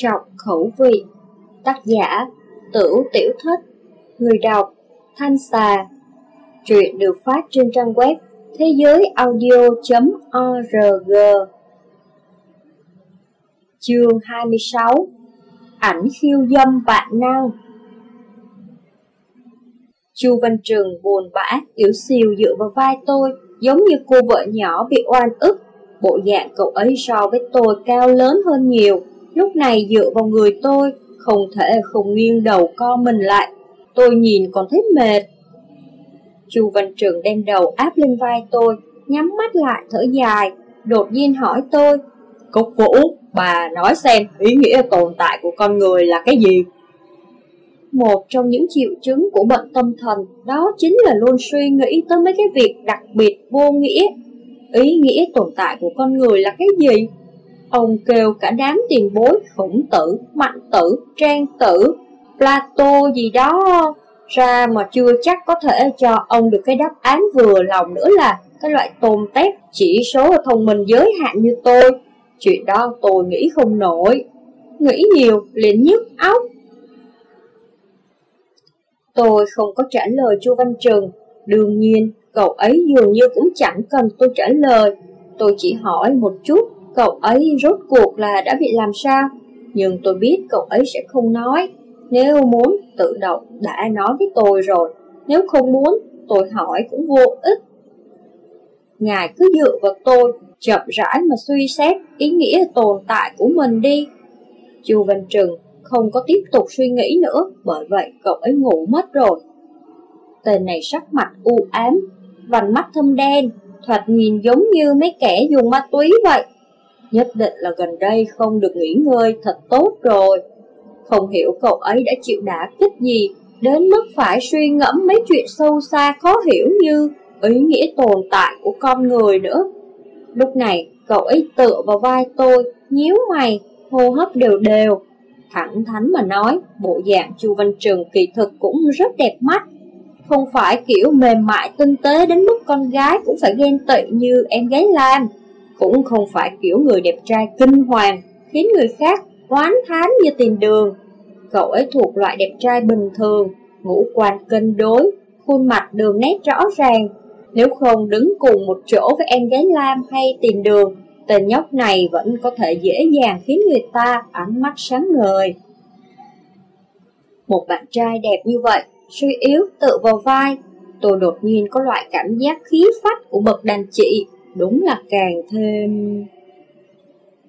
trọng khẩu vị. Tác giả Tửu Tiểu Thích Người đọc Thanh Xà. Truyện được phát trên trang web thế giới audio.org Chương 26 Ảnh khiêu dâm bạn năng Chu Văn trường buồn bã, yếu xìu dựa vào vai tôi, giống như cô vợ nhỏ bị oan ức. Bộ dạng cậu ấy so với tôi cao lớn hơn nhiều, lúc này dựa vào người tôi, không thể không nghiêng đầu co mình lại. Tôi nhìn còn thấy mệt. Chu Văn Trường đem đầu áp lên vai tôi, nhắm mắt lại thở dài, đột nhiên hỏi tôi. Cúc Vũ, bà nói xem ý nghĩa tồn tại của con người là cái gì? Một trong những triệu chứng của bệnh tâm thần đó chính là luôn suy nghĩ tới mấy cái việc đặc biệt vô nghĩa. Ý nghĩa tồn tại của con người là cái gì? Ông kêu cả đám tiền bối khổng tử, mạnh tử, trang tử, Plato gì đó ra mà chưa chắc có thể cho ông được cái đáp án vừa lòng nữa là cái loại tôm tép chỉ số thông minh giới hạn như tôi. Chuyện đó tôi nghĩ không nổi. Nghĩ nhiều liền nhức óc. Tôi không có trả lời Chu Văn Trừng. Đương nhiên, cậu ấy dường như cũng chẳng cần tôi trả lời. Tôi chỉ hỏi một chút, cậu ấy rốt cuộc là đã bị làm sao? Nhưng tôi biết cậu ấy sẽ không nói. Nếu muốn, tự động đã nói với tôi rồi. Nếu không muốn, tôi hỏi cũng vô ích. Ngài cứ dựa vào tôi, chậm rãi mà suy xét ý nghĩa tồn tại của mình đi. Chu Văn Trừng không có tiếp tục suy nghĩ nữa, bởi vậy cậu ấy ngủ mất rồi. Tên này sắc mặt u ám, vành mắt thâm đen, thoạt nhìn giống như mấy kẻ dùng ma túy vậy. Nhất định là gần đây không được nghỉ ngơi thật tốt rồi. Không hiểu cậu ấy đã chịu đả kích gì, đến mức phải suy ngẫm mấy chuyện sâu xa khó hiểu như ý nghĩa tồn tại của con người nữa. Lúc này, cậu ấy tựa vào vai tôi, nhíu mày, hô hấp đều đều. Thẳng thắn mà nói, bộ dạng Chu Văn trường kỳ thực cũng rất đẹp mắt. Không phải kiểu mềm mại tinh tế đến mức con gái cũng phải ghen tị như em gái Lam. Cũng không phải kiểu người đẹp trai kinh hoàng, khiến người khác oán thán như tìm đường. Cậu ấy thuộc loại đẹp trai bình thường, ngũ quan cân đối, khuôn mặt đường nét rõ ràng. Nếu không đứng cùng một chỗ với em gái Lam hay tìm đường, tên nhóc này vẫn có thể dễ dàng khiến người ta ánh mắt sáng ngời. Một bạn trai đẹp như vậy, suy yếu tự vào vai, tôi đột nhiên có loại cảm giác khí phách của bậc đàn chị, đúng là càng thêm...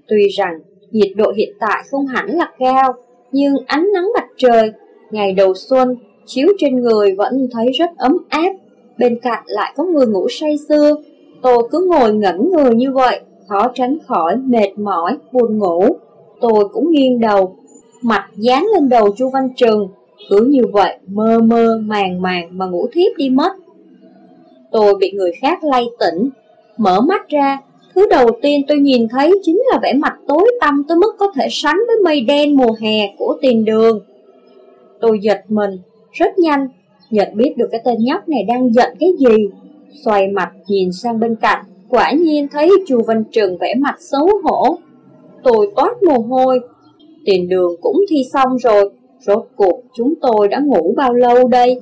Tuy rằng nhiệt độ hiện tại không hẳn là cao, nhưng ánh nắng mặt trời, ngày đầu xuân, chiếu trên người vẫn thấy rất ấm áp. Bên cạnh lại có người ngủ say sưa, tôi cứ ngồi ngẩn người như vậy, khó tránh khỏi mệt mỏi, buồn ngủ. Tôi cũng nghiêng đầu, mặt dán lên đầu Chu Văn Trừng, cứ như vậy mơ mơ màng màng mà ngủ thiếp đi mất. Tôi bị người khác lay tỉnh, mở mắt ra, thứ đầu tiên tôi nhìn thấy chính là vẻ mặt tối tăm tới mức có thể sánh với mây đen mùa hè của tiền đường. Tôi giật mình, rất nhanh, nhận biết được cái tên nhóc này đang giận cái gì. Xoay mặt nhìn sang bên cạnh, quả nhiên thấy chu Văn trường vẻ mặt xấu hổ. Tôi toát mồ hôi, tiền đường cũng thi xong rồi, rốt cuộc chúng tôi đã ngủ bao lâu đây?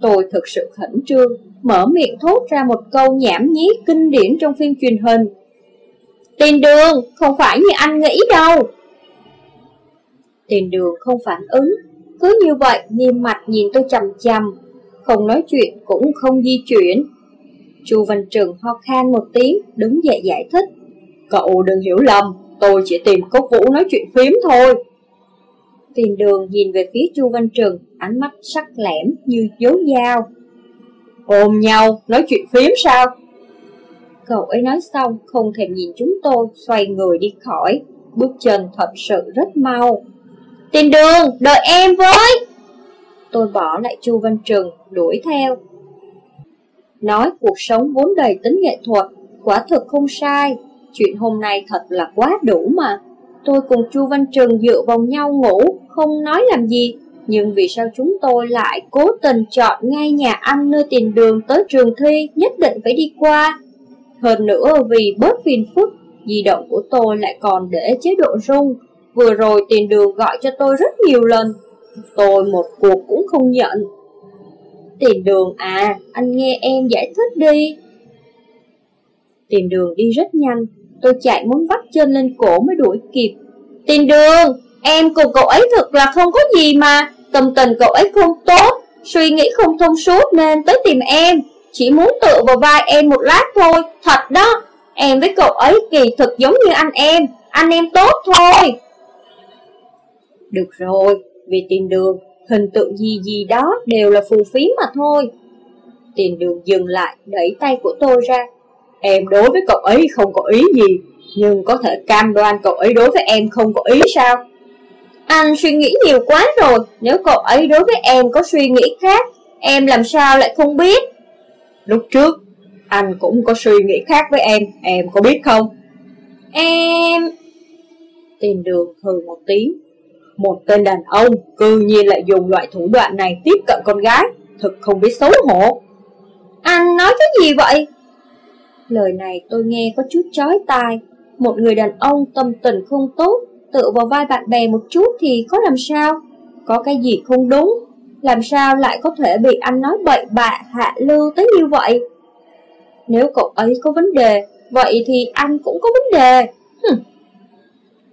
Tôi thực sự khẩn trương, mở miệng thốt ra một câu nhảm nhí kinh điển trong phim truyền hình. Tiền đường, không phải như anh nghĩ đâu. Tiền đường không phản ứng, cứ như vậy nghiêm mặt nhìn tôi chầm chầm, không nói chuyện cũng không di chuyển. Chu Văn Trừng ho khan một tiếng, đứng dậy giải thích. Cậu đừng hiểu lầm, tôi chỉ tìm Cốc Vũ nói chuyện phím thôi. Tiền đường nhìn về phía Chu Văn Trừng, ánh mắt sắc lẻm như dấu dao. Ôm nhau, nói chuyện phím sao? Cậu ấy nói xong, không thèm nhìn chúng tôi, xoay người đi khỏi. Bước chân thật sự rất mau. Tìm đường, đợi em với! Tôi bỏ lại Chu Văn Trừng, đuổi theo. Nói cuộc sống vốn đầy tính nghệ thuật, quả thực không sai. Chuyện hôm nay thật là quá đủ mà. Tôi cùng Chu Văn Trừng dựa vào nhau ngủ, không nói làm gì. Nhưng vì sao chúng tôi lại cố tình chọn ngay nhà ăn nơi tiền đường tới trường thi nhất định phải đi qua? Hơn nữa vì bớt phiền phức, di động của tôi lại còn để chế độ rung. Vừa rồi tiền đường gọi cho tôi rất nhiều lần. Tôi một cuộc cũng không nhận. Tiền đường à, anh nghe em giải thích đi. Tiền đường đi rất nhanh. Tôi chạy muốn vắt chân lên cổ mới đuổi kịp. Tiền đường, em cùng cậu ấy thật là không có gì mà. Tâm tình cậu ấy không tốt, Suy nghĩ không thông suốt nên tới tìm em. Chỉ muốn tựa vào vai em một lát thôi, Thật đó. Em với cậu ấy kỳ thực giống như anh em Anh em tốt thôi. Được rồi, Vì tìm đường, Hình tượng gì gì đó đều là phù phí mà thôi. Tiền đường dừng lại, Đẩy tay của tôi ra. Em đối với cậu ấy không có ý gì, Nhưng có thể cam đoan cậu ấy đối với em không có ý sao? Anh suy nghĩ nhiều quá rồi, Nếu cậu ấy đối với em có suy nghĩ khác, Em làm sao lại không biết? Lúc trước, Anh cũng có suy nghĩ khác với em Em có biết không? Em tìm đường hừ một tiếng Một tên đàn ông cư nhiên lại dùng loại thủ đoạn này tiếp cận con gái, Thật không biết xấu hổ. Anh nói cái gì vậy? Lời này tôi nghe có chút chói tai. Một người đàn ông tâm tình không tốt Tự vào vai bạn bè một chút thì có làm sao? Có cái gì không đúng? Làm sao lại có thể bị anh nói bậy bạ, hạ lưu tới như vậy? Nếu cậu ấy có vấn đề, Vậy thì anh cũng có vấn đề. Hừm.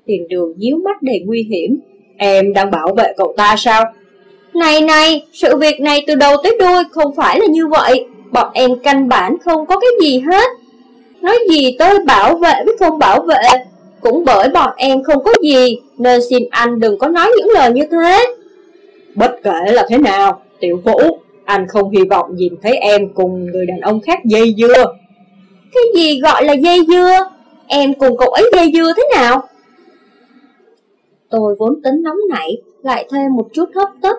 Tiền đường nhíu mắt đầy nguy hiểm. Em đang bảo vệ cậu ta sao? Này này, Sự việc này từ đầu tới đuôi không phải là như vậy. Bọn em căn bản không có cái gì hết. Nói gì tới bảo vệ với không bảo vệ? Cũng bởi bọn em không có gì Nên xin anh đừng có nói những lời như thế. Bất kể là thế nào Tiểu Vũ Anh không hy vọng nhìn thấy em cùng người đàn ông khác dây dưa. Cái gì gọi là dây dưa? Em cùng cậu ấy dây dưa thế nào? Tôi vốn tính nóng nảy Lại thêm một chút hấp tấp.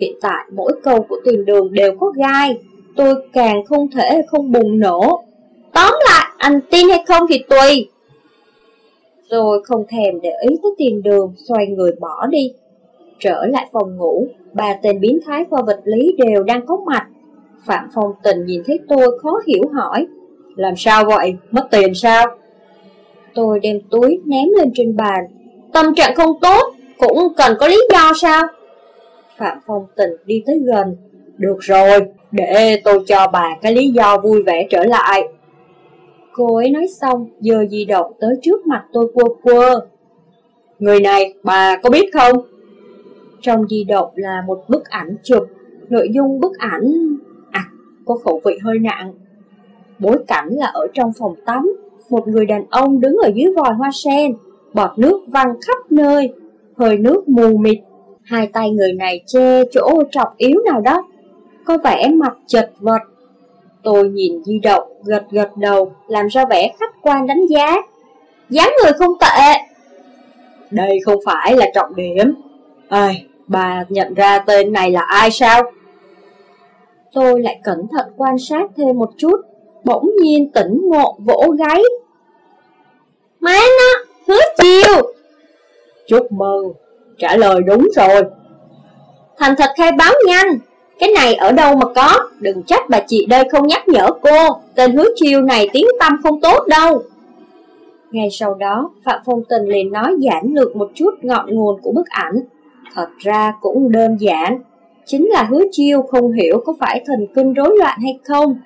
Hiện tại mỗi câu của tiền đường đều có gai Tôi càng không thể không bùng nổ. Tóm lại, anh tin hay không thì tùy. Rồi không thèm để ý tới tiền đường, xoay người bỏ đi. Trở lại phòng ngủ, ba tên biến thái khoa vật lý đều đang có mặt. Phạm Phong Tình nhìn thấy tôi khó hiểu hỏi. Làm sao vậy? Mất tiền sao? Tôi đem túi ném lên trên bàn. Tâm trạng không tốt, cũng cần có lý do sao? Phạm Phong Tình đi tới gần. Được rồi, để tôi cho bà cái lý do vui vẻ trở lại. Cô ấy nói xong, giờ di động tới trước mặt tôi quơ quơ. Người này, bà có biết không? Trong di động là một bức ảnh chụp, nội dung bức ảnh... À, có khẩu vị hơi nặng. Bối cảnh là ở trong phòng tắm, một người đàn ông đứng ở dưới vòi hoa sen, bọt nước văng khắp nơi, hơi nước mù mịt. Hai tay người này che chỗ trọc yếu nào đó, có vẻ mặt chật vật Tôi nhìn di động, gật gật đầu, làm ra vẻ khách quan đánh giá. dáng người không tệ. Đây không phải là trọng điểm. Ai, bà nhận ra tên này là ai sao? Tôi lại cẩn thận quan sát thêm một chút, bỗng nhiên tỉnh ngộ vỗ gáy. Má nó, hứa chiều. Chúc mừng, trả lời đúng rồi. Thành thật khai báo nhanh, cái này ở đâu mà có, đừng trách bà chị đây không nhắc nhở cô, tên hứa chiêu này tiếng tâm không tốt đâu. Ngay sau đó, Phạm Phong Tình liền nói giản lược một chút ngọn nguồn của bức ảnh. Thật ra cũng đơn giản, chính là hứa chiêu không hiểu có phải thần kinh rối loạn hay không.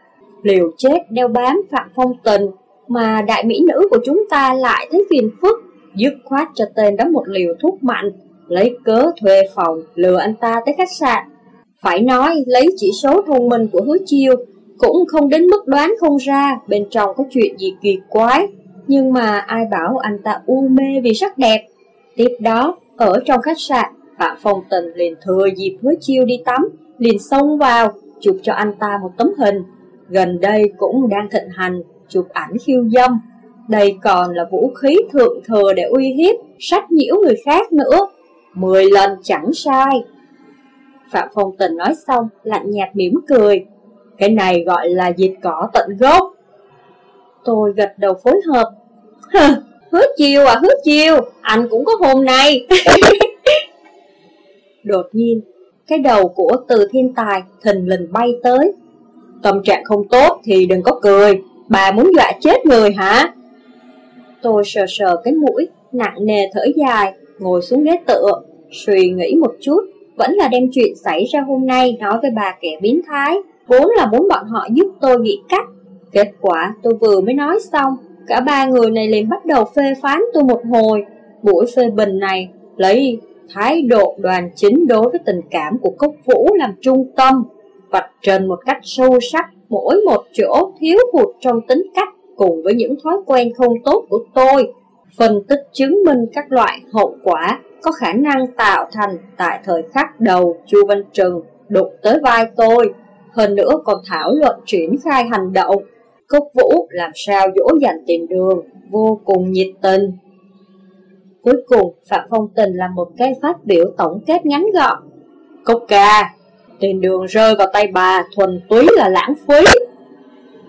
Liều chết đeo bám Phạm Phong Tình, mà đại mỹ nữ của chúng ta lại thấy phiền phức, dứt khoát cho tên đó một liều thuốc mạnh, lấy cớ thuê phòng, lừa anh ta tới khách sạn, phải nói, lấy chỉ số thông minh của hứa chiêu, cũng không đến mức đoán không ra bên trong có chuyện gì kỳ quái. Nhưng mà ai bảo anh ta u mê vì sắc đẹp. Tiếp đó, ở trong khách sạn, Phạm Phong Tình liền thừa dịp hứa chiêu đi tắm, liền xông vào, chụp cho anh ta một tấm hình. Gần đây cũng đang thịnh hành, chụp ảnh khiêu dâm. Đây còn là vũ khí thượng thừa để uy hiếp, sách nhiễu người khác nữa. Mười lần chẳng sai. Phạm Phong Tình nói xong, lạnh nhạt mỉm cười. Cái này gọi là diệt cỏ tận gốc. Tôi gật đầu phối hợp. hứa chiều à, hứa chiều, anh cũng có hôm nay. Đột nhiên, cái đầu của từ thiên tài thình lình bay tới. Tâm trạng không tốt thì đừng có cười, bà muốn dọa chết người hả? Tôi sờ sờ cái mũi, nặng nề thở dài, ngồi xuống ghế tựa, suy nghĩ một chút, vẫn là đem chuyện xảy ra hôm nay nói với bà kẻ biến thái, vốn là muốn bọn họ giúp tôi nghĩ cách. Kết quả tôi vừa mới nói xong, cả ba người này liền bắt đầu phê phán tôi một hồi. Buổi phê bình này lấy thái độ đoàn chính đối với tình cảm của Cốc Vũ làm trung tâm, vạch trần một cách sâu sắc mỗi một chỗ thiếu hụt trong tính cách cùng với những thói quen không tốt của tôi, phân tích chứng minh các loại hậu quả có khả năng tạo thành tại thời khắc đầu Chu Văn Trừng đụng tới vai tôi. Hơn nữa còn thảo luận triển khai hành động. Cốc Vũ làm sao dỗ dành tiền đường, vô cùng nhiệt tình. Cuối cùng, Phạm Phong Tình làm một cái phát biểu tổng kết ngắn gọn. Cốc ca, tiền đường rơi vào tay bà thuần túy là lãng phí.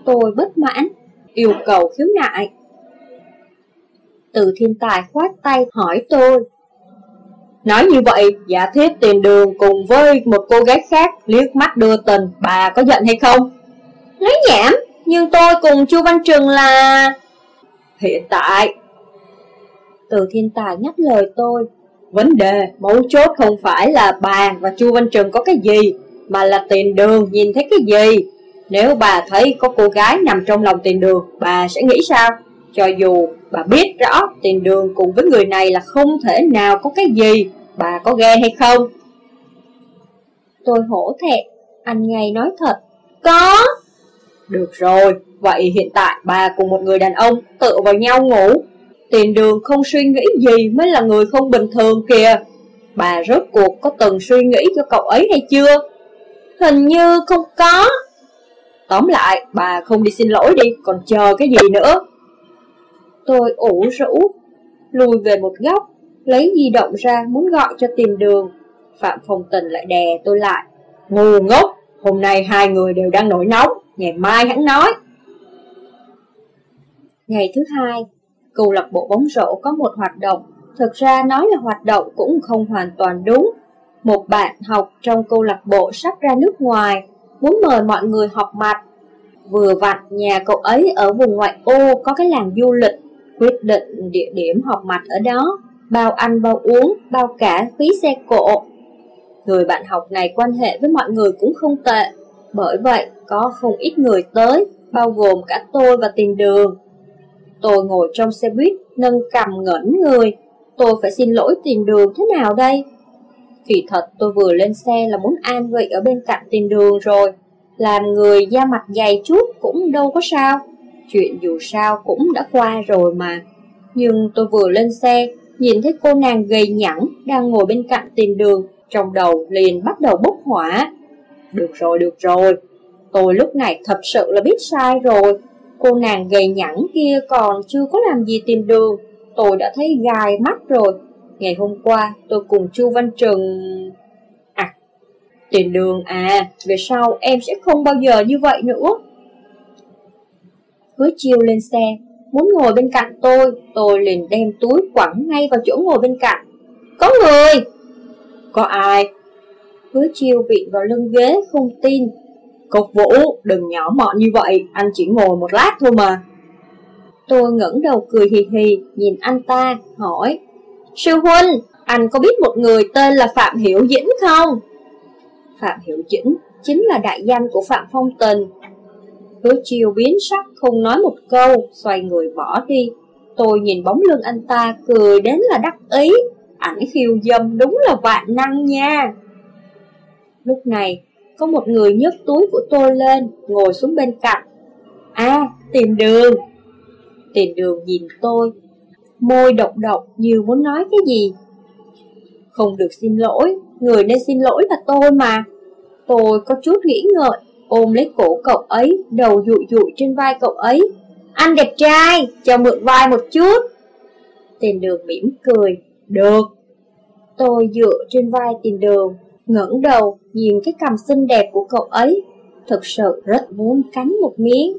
Tôi bất mãn, yêu cầu khiếu nại. Từ thiên tài khoát tay hỏi tôi. Nói như vậy, giả thiết tiền đường cùng với một cô gái khác liếc mắt đưa tình, bà có giận hay không? Nói giảm nhưng tôi cùng Chu Văn Trừng là... Hiện tại... Từ thiên tài nhắc lời tôi. Vấn đề mấu chốt không phải là bà và Chu Văn Trừng có cái gì, mà là tiền đường nhìn thấy cái gì. Nếu bà thấy có cô gái nằm trong lòng tiền đường, bà sẽ nghĩ sao? Cho dù bà biết rõ tiền đường cùng với người này là không thể nào có cái gì, bà có ghe hay không? Tôi hổ thẹn, anh ngay nói thật. Có! Được rồi, vậy hiện tại bà cùng một người đàn ông tự vào nhau ngủ. Tiền đường không suy nghĩ gì mới là người không bình thường kìa. Bà rốt cuộc có từng suy nghĩ cho cậu ấy hay chưa? Hình như không có. Tóm lại, bà không đi xin lỗi đi, còn chờ cái gì nữa? Tôi ủ rũ, lùi về một góc, lấy di động ra muốn gọi cho tìm đường. Phạm Phong Tình lại đè tôi lại. Ngu ngốc, hôm nay hai người đều đang nổi nóng, ngày mai hắn nói. Ngày thứ hai, câu lạc bộ bóng rổ có một hoạt động. Thực ra nói là hoạt động cũng không hoàn toàn đúng. Một bạn học trong câu lạc bộ sắp ra nước ngoài, muốn mời mọi người họp mặt. Vừa vặn nhà cậu ấy ở vùng ngoại ô có cái làng du lịch, quyết định địa điểm họp mặt ở đó, bao ăn bao uống, bao cả phí xe cộ. Người bạn học này quan hệ với mọi người cũng không tệ, bởi vậy có không ít người tới, bao gồm cả tôi và tiền đường. Tôi ngồi trong xe buýt, nâng cầm ngẩn người, tôi phải xin lỗi tiền đường thế nào đây? Kỳ thật tôi vừa lên xe là muốn an vị ở bên cạnh tiền đường rồi Làm người da mặt dày chút cũng đâu có sao Chuyện dù sao cũng đã qua rồi mà. Nhưng tôi vừa lên xe Nhìn thấy cô nàng gầy nhẵn đang ngồi bên cạnh tìm đường Trong đầu liền bắt đầu bốc hỏa. Được rồi, được rồi. Tôi lúc này thật sự là biết sai rồi. Cô nàng gầy nhẵn kia còn chưa có làm gì tìm đường. Tôi đã thấy gai mắt rồi. Ngày hôm qua tôi cùng Chu Văn Trừng... À, tiền đường à, về sau em sẽ không bao giờ như vậy nữa. Hứa chiêu lên xe, muốn ngồi bên cạnh tôi, tôi liền đem túi quẳng ngay vào chỗ ngồi bên cạnh. Có người! Có ai? Hứa chiêu viện vào lưng ghế, không tin. Cục vũ, đừng nhỏ mọn như vậy, anh chỉ ngồi một lát thôi mà. Tôi ngẩng đầu cười hì hì, nhìn anh ta, hỏi. Sư huynh, anh có biết một người tên là Phạm Hiểu Dĩnh không? Phạm Hiểu Dĩnh chính là đại danh của Phạm Phong Tình. Hứa chiều biến sắc không nói một câu, xoay người bỏ đi. Tôi nhìn bóng lưng anh ta cười đến là đắc ý, ảnh khiêu dâm đúng là vạn năng nha. Lúc này, có một người nhấc túi của tôi lên, ngồi xuống bên cạnh. À, tìm đường. Tìm đường nhìn tôi, môi độc độc như muốn nói cái gì. Không được xin lỗi, người nên xin lỗi là tôi mà. Tôi có chút nghĩ ngợi, ôm lấy cổ cậu ấy, đầu dụi dụi trên vai cậu ấy. Anh đẹp trai, cho mượn vai một chút. Tiền đường mỉm cười, được. Tôi dựa trên vai tiền đường, ngẩng đầu nhìn cái cằm xinh đẹp của cậu ấy. Thực sự rất muốn cắn một miếng.